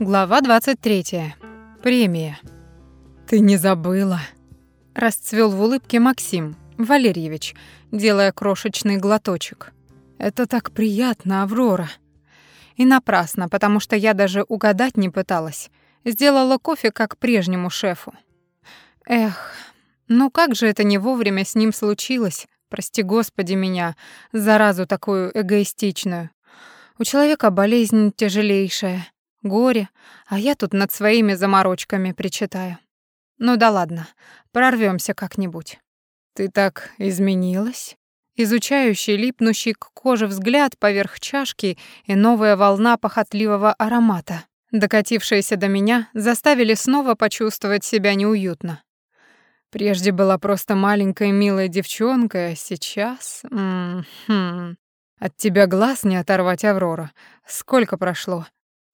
Глава 23. Премия. «Ты не забыла?» Расцвел в улыбке Максим Валерьевич, делая крошечный глоточек. «Это так приятно, Аврора!» И напрасно, потому что я даже угадать не пыталась. Сделала кофе как прежнему шефу. Эх, ну как же это не вовремя с ним случилось? Прости, Господи, меня, заразу такую эгоистичную. У человека болезнь тяжелейшая, горе, а я тут над своими заморочками причитаю. Ну да ладно, прорвемся как-нибудь. Ты так изменилась? Изучающий, липнущий к коже взгляд поверх чашки и новая волна похотливого аромата, докатившиеся до меня, заставили снова почувствовать себя неуютно. Прежде была просто маленькая милая девчонка, а сейчас... М -м От тебя глаз не оторвать, Аврора. Сколько прошло?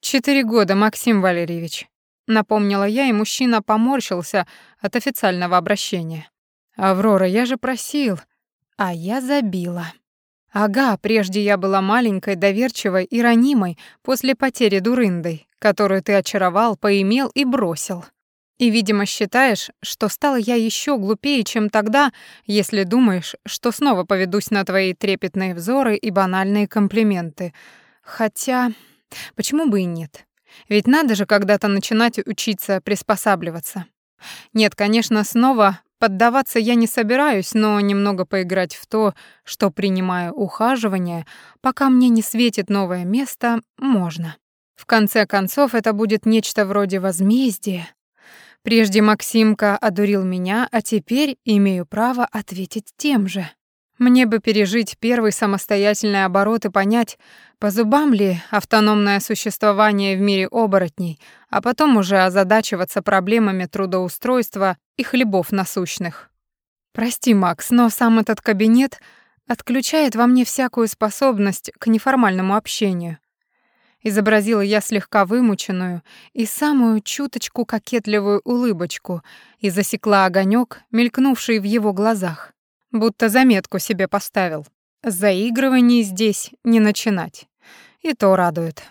«Четыре года, Максим Валерьевич», — напомнила я, и мужчина поморщился от официального обращения. «Аврора, я же просил». А я забила. Ага, прежде я была маленькой, доверчивой и ранимой после потери дурындой, которую ты очаровал, поимел и бросил. И, видимо, считаешь, что стала я еще глупее, чем тогда, если думаешь, что снова поведусь на твои трепетные взоры и банальные комплименты. Хотя Почему бы и нет? Ведь надо же когда-то начинать учиться приспосабливаться. Нет, конечно, снова поддаваться я не собираюсь, но немного поиграть в то, что принимаю ухаживание, пока мне не светит новое место, можно. В конце концов, это будет нечто вроде возмездия. Прежде Максимка одурил меня, а теперь имею право ответить тем же. Мне бы пережить первый самостоятельный оборот и понять, по зубам ли автономное существование в мире оборотней, а потом уже озадачиваться проблемами трудоустройства и хлебов насущных. Прости, Макс, но сам этот кабинет отключает во мне всякую способность к неформальному общению. Изобразила я слегка вымученную и самую чуточку кокетливую улыбочку и засекла огонек, мелькнувший в его глазах будто заметку себе поставил. Заигрываний здесь не начинать. И то радует.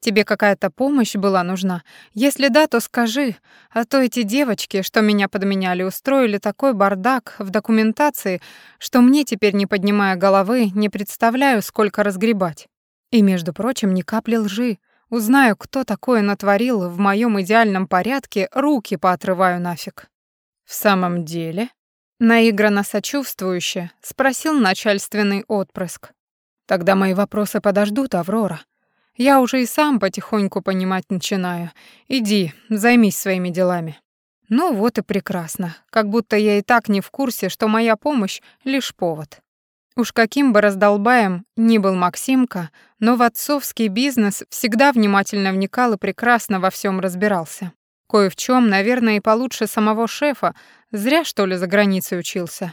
Тебе какая-то помощь была нужна? Если да, то скажи, а то эти девочки, что меня подменяли, устроили такой бардак в документации, что мне теперь, не поднимая головы, не представляю, сколько разгребать. И, между прочим, ни капли лжи. Узнаю, кто такое натворил в моем идеальном порядке, руки поотрываю нафиг. В самом деле, Наигранно сочувствующе спросил начальственный отпрыск. «Тогда мои вопросы подождут, Аврора. Я уже и сам потихоньку понимать начинаю. Иди, займись своими делами». Ну вот и прекрасно. Как будто я и так не в курсе, что моя помощь — лишь повод. Уж каким бы раздолбаем ни был Максимка, но в отцовский бизнес всегда внимательно вникал и прекрасно во всем разбирался. Кое в чем, наверное, и получше самого шефа, зря, что ли, за границей учился.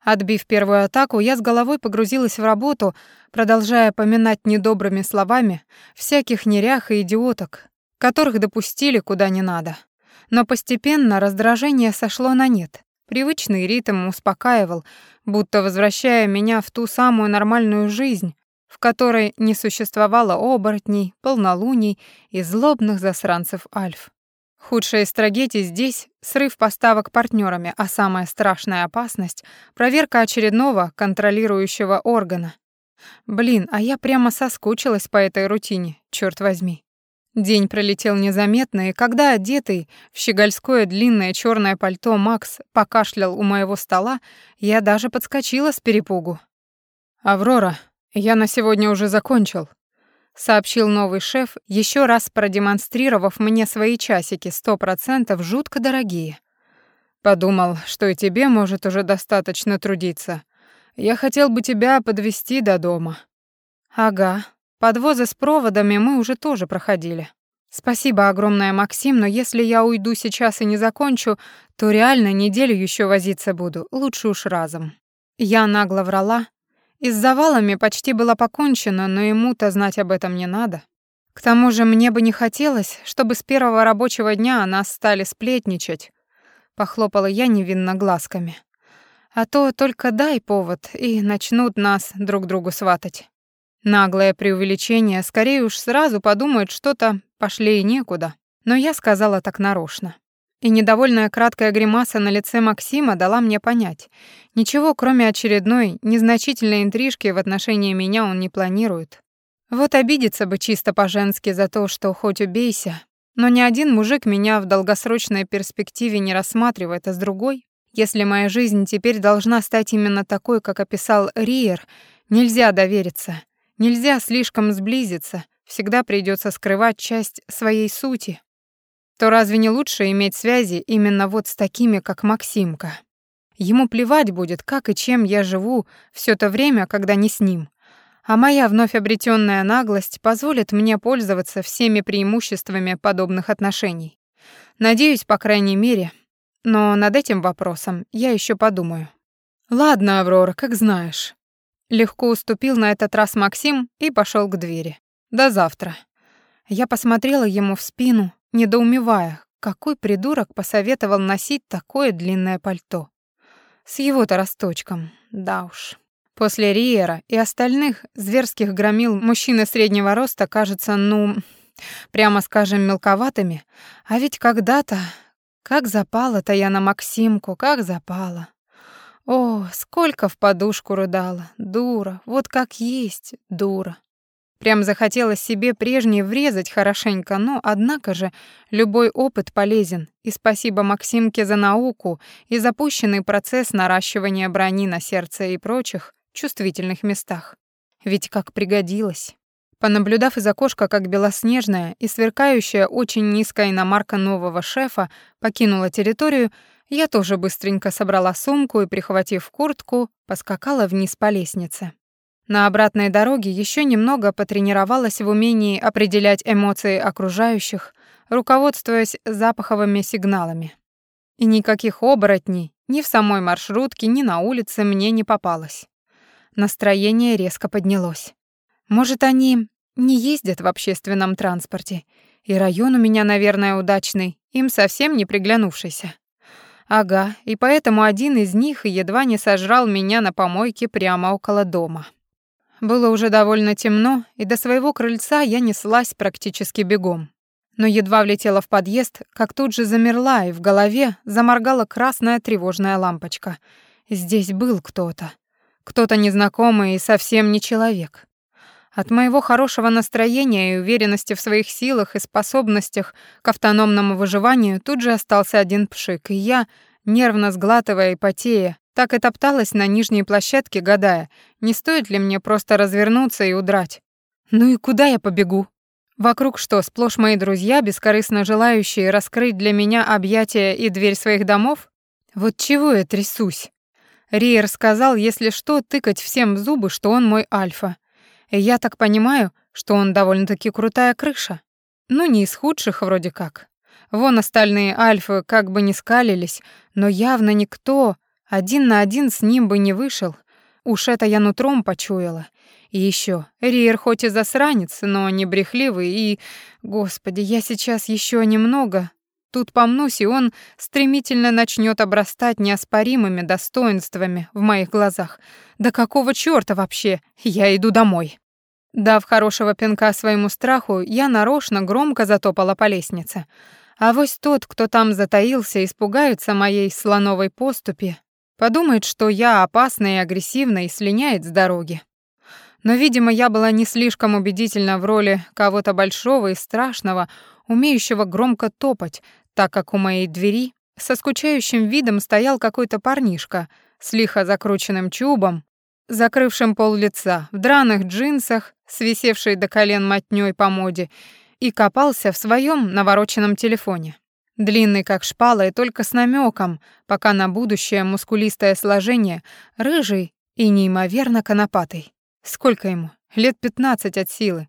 Отбив первую атаку, я с головой погрузилась в работу, продолжая поминать недобрыми словами всяких нерях и идиоток, которых допустили куда не надо. Но постепенно раздражение сошло на нет. Привычный ритм успокаивал, будто возвращая меня в ту самую нормальную жизнь, в которой не существовало оборотней, полнолуний и злобных засранцев альф. Худшая из трагедий здесь — срыв поставок партнерами, а самая страшная опасность — проверка очередного контролирующего органа. Блин, а я прямо соскучилась по этой рутине, черт возьми. День пролетел незаметно, и когда одетый в щегольское длинное черное пальто Макс покашлял у моего стола, я даже подскочила с перепугу. «Аврора, я на сегодня уже закончил», сообщил новый шеф, еще раз продемонстрировав мне свои часики, сто процентов жутко дорогие. Подумал, что и тебе может уже достаточно трудиться. Я хотел бы тебя подвести до дома. Ага, подвозы с проводами мы уже тоже проходили. Спасибо огромное, Максим, но если я уйду сейчас и не закончу, то реально неделю еще возиться буду, лучше уж разом. Я нагло врала, и с завалами почти было покончено, но ему-то знать об этом не надо. К тому же мне бы не хотелось, чтобы с первого рабочего дня нас стали сплетничать. Похлопала я невинно глазками. А то только дай повод, и начнут нас друг другу сватать. Наглое преувеличение, скорее уж сразу подумают что-то пошли и некуда, но я сказала так нарочно. И недовольная краткая гримаса на лице Максима дала мне понять, ничего кроме очередной незначительной интрижки в отношении меня он не планирует. Вот обидеться бы чисто по-женски за то, что хоть убейся, но ни один мужик меня в долгосрочной перспективе не рассматривает, а с другой, если моя жизнь теперь должна стать именно такой, как описал Риер, нельзя довериться, нельзя слишком сблизиться, всегда придется скрывать часть своей сути, то разве не лучше иметь связи именно вот с такими, как Максимка? Ему плевать будет, как и чем я живу все то время, когда не с ним. А моя вновь обретенная наглость позволит мне пользоваться всеми преимуществами подобных отношений. Надеюсь, по крайней мере. Но над этим вопросом я еще подумаю. Ладно, Аврора, как знаешь. Легко уступил на этот раз Максим и пошел к двери. До завтра. Я посмотрела ему в спину, недоумевая, какой придурок посоветовал носить такое длинное пальто. С его-то росточком, да уж. После Риера и остальных зверских громил мужчины среднего роста кажутся, ну, прямо скажем, мелковатыми, а ведь когда-то, как запала-то я на Максимку, как запала. О, сколько в подушку рыдала, дура, вот как есть, дура. Прям захотелось себе прежней врезать хорошенько, но, однако же, любой опыт полезен, и спасибо Максимке за науку и запущенный процесс наращивания брони на сердце и прочих чувствительных местах. Ведь как пригодилось. Понаблюдав из окошка, как белоснежная и сверкающая очень низкая иномарка нового шефа покинула территорию, я тоже быстренько собрала сумку и, прихватив куртку, поскакала вниз по лестнице. На обратной дороге еще немного потренировалась в умении определять эмоции окружающих, руководствуясь запаховыми сигналами. И никаких оборотней ни в самой маршрутке, ни на улице мне не попалось. Настроение резко поднялось. Может, они не ездят в общественном транспорте, и район у меня, наверное, удачный, им совсем не приглянувшийся. Ага, и поэтому один из них едва не сожрал меня на помойке прямо около дома. Было уже довольно темно, и до своего крыльца я неслась практически бегом. Но едва влетела в подъезд, как тут же замерла, и в голове заморгала красная тревожная лампочка. Здесь был кто-то. Кто-то незнакомый и совсем не человек. От моего хорошего настроения и уверенности в своих силах и способностях к автономному выживанию тут же остался один пшик, и я, нервно сглатывая и потея, так и топталась на нижней площадке, гадая, не стоит ли мне просто развернуться и удрать. Ну и куда я побегу? Вокруг что, сплошь мои друзья, бескорыстно желающие раскрыть для меня объятия и дверь своих домов? Вот чего я трясусь? Риер сказал, если что, тыкать всем в зубы, что он мой альфа. И я так понимаю, что он довольно-таки крутая крыша. Ну, не из худших вроде как. Вон остальные альфы как бы не скалились, но явно никто один на один с ним бы не вышел. Уж это я нутром почуяла. И еще, Риер хоть и засранец, но не брехливый и... Господи, я сейчас еще немного... Тут помнусь, и он стремительно начнет обрастать неоспоримыми достоинствами в моих глазах. Да какого чёрта вообще? Я иду домой. Дав хорошего пинка своему страху, я нарочно громко затопала по лестнице. А вось тот, кто там затаился, испугается моей слоновой поступи, Подумает, что я опасна и агрессивна и слиняет с дороги. Но, видимо, я была не слишком убедительна в роли кого-то большого и страшного, умеющего громко топать, так как у моей двери со скучающим видом стоял какой-то парнишка с лихо закрученным чубом, закрывшим пол лица, в драных джинсах, свисевшей до колен мотнёй по моде, и копался в своем навороченном телефоне. Длинный, как шпала, и только с намеком, пока на будущее мускулистое сложение, рыжий и неимоверно конопатый. Сколько ему? Лет пятнадцать от силы.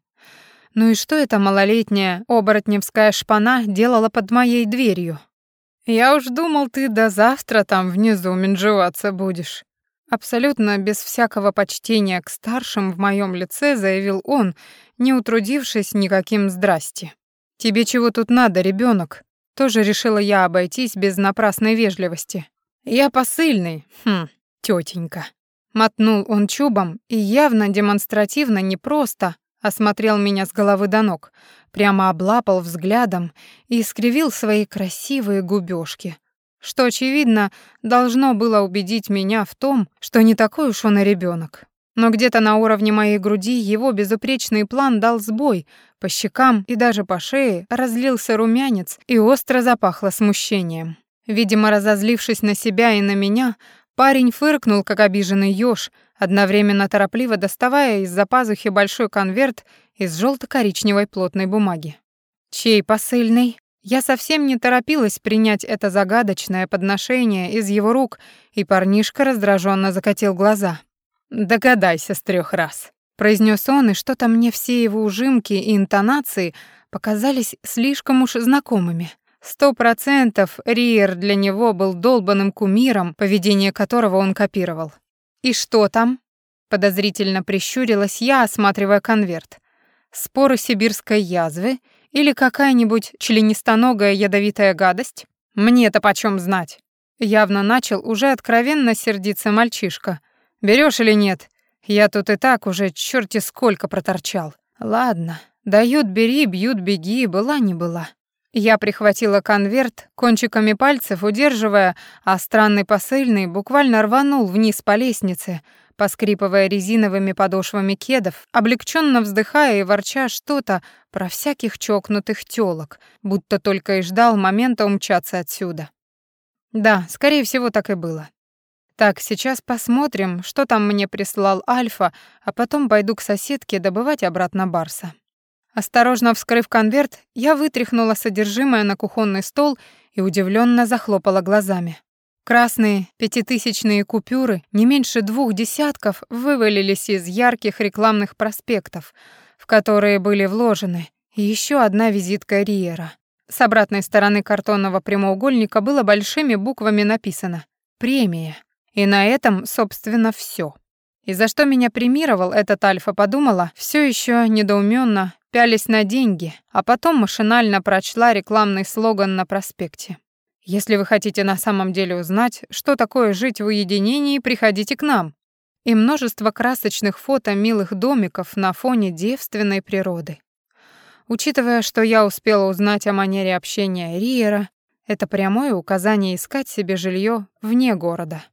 Ну и что эта малолетняя оборотневская шпана делала под моей дверью? Я уж думал, ты до завтра там внизу менжеваться будешь. Абсолютно без всякого почтения к старшим в моем лице заявил он, не утрудившись никаким здрасти. Тебе чего тут надо, ребенок? Тоже решила я обойтись без напрасной вежливости. Я посыльный, хм, тетенька. Мотнул он чубом и явно демонстративно не просто осмотрел меня с головы до ног, прямо облапал взглядом и искривил свои красивые губёшки, что, очевидно, должно было убедить меня в том, что не такой уж он и ребёнок. Но где-то на уровне моей груди его безупречный план дал сбой, по щекам и даже по шее разлился румянец и остро запахло смущением. Видимо, разозлившись на себя и на меня, парень фыркнул, как обиженный ёж, одновременно торопливо доставая из-за пазухи большой конверт из желто коричневой плотной бумаги. «Чей посыльный?» Я совсем не торопилась принять это загадочное подношение из его рук, и парнишка раздраженно закатил глаза. «Догадайся с трех раз», — произнес он, и что-то мне все его ужимки и интонации показались слишком уж знакомыми. Сто процентов Риер для него был долбанным кумиром, поведение которого он копировал. «И что там?» — подозрительно прищурилась я, осматривая конверт. «Споры сибирской язвы или какая-нибудь членистоногая ядовитая гадость? Мне-то почем знать?» Явно начал уже откровенно сердиться мальчишка. Берешь или нет? Я тут и так уже черти сколько проторчал. Ладно, дают бери, бьют беги, была не была. Я прихватила конверт кончиками пальцев, удерживая, а странный посыльный буквально рванул вниз по лестнице, поскрипывая резиновыми подошвами кедов, облегченно вздыхая и ворча что-то про всяких чокнутых тёлок, будто только и ждал момента умчаться отсюда. Да, скорее всего, так и было. Так, сейчас посмотрим, что там мне прислал Альфа, а потом пойду к соседке добывать обратно Барса. Осторожно вскрыв конверт, я вытряхнула содержимое на кухонный стол и удивленно захлопала глазами. Красные пятитысячные купюры, не меньше двух десятков, вывалились из ярких рекламных проспектов, в которые были вложены, и еще одна визитка Риера. С обратной стороны картонного прямоугольника было большими буквами написано «Премия». И на этом, собственно, все. И за что меня премировал этот Альфа, подумала, все еще недоуменно пялись на деньги, а потом машинально прочла рекламный слоган на проспекте. Если вы хотите на самом деле узнать, что такое жить в уединении, приходите к нам. И множество красочных фото милых домиков на фоне девственной природы. Учитывая, что я успела узнать о манере общения Риера, это прямое указание искать себе жилье вне города.